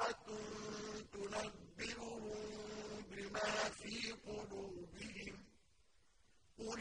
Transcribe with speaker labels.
Speaker 1: سَاعَةٌ تُنَبِّئُهُم بِمَا فِي قُلُوبِهِمْ ۚ. قُلِ